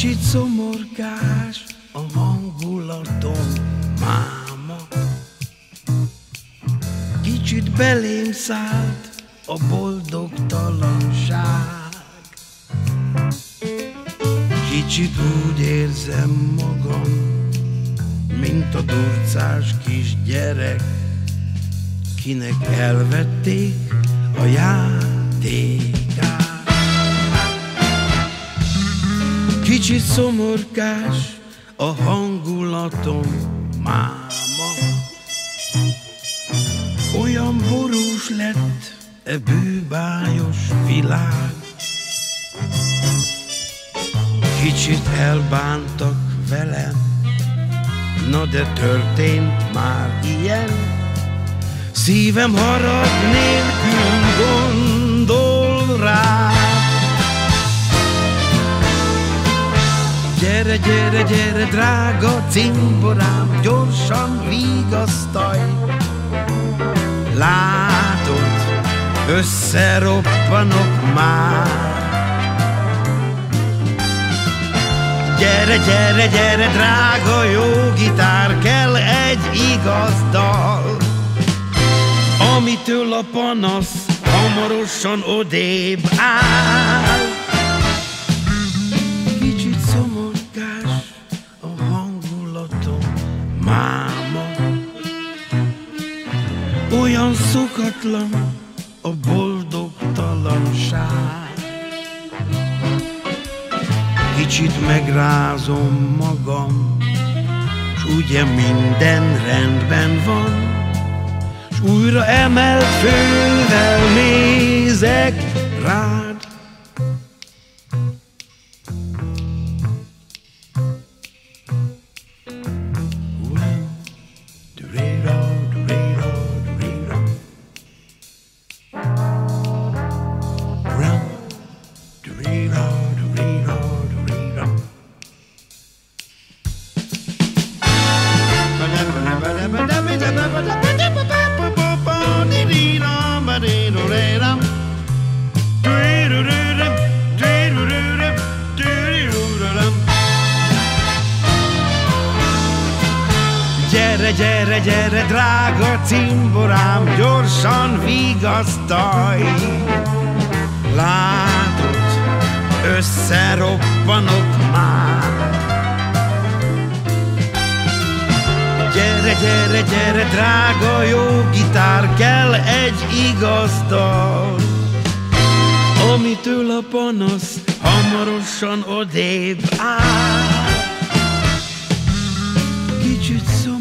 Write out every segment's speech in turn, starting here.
Kicsit szomorkás a hangulatom, máma Kicsit belém szállt a boldogtalanság Kicsit úgy érzem magam, mint a durcás kis gyerek, kinek elvették a játékát. Kicsit szomorkás a hangulatom, máma. Olyan borús lett e bűbájos világ. Kicsit elbántak velem, na de történt már ilyen. Szívem harag nélkül gondol rá. Gyere, gyere, drága cimborám, gyorsan vigasztalj. Látod, összeroppanok már. Gyere, gyere, gyere, drága jó gitár, kell egy igaz dal, amitől a panasz hamarosan odébb áll. Olyan szokatlan a boldogtalanság. Kicsit megrázom magam, s ugye minden rendben van, s újra emelt fővel nézek rád. Gyere, gyere, gyere, drága cimborám, gyorsan vigasztalj. Látod, összeroppanok már. Gyere, gyere, gyere, drága jó gitár, kell egy igaz dal, amitől a panasz hamarosan odébb áll. Kicsit szomorkás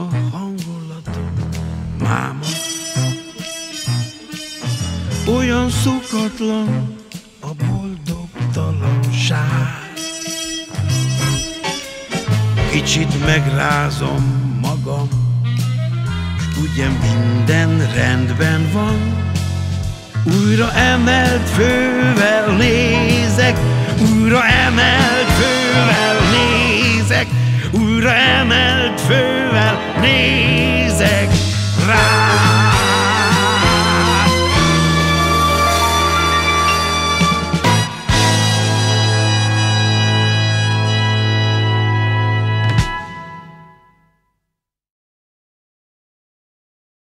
a hangulatom, máma. Olyan szokatlan a boldogtalanság. Kicsit megrázom magam, s ugye minden rendben van. Újra emelt fővel nézek, újra emelt fővel nézek, újra emelt fővel nézek.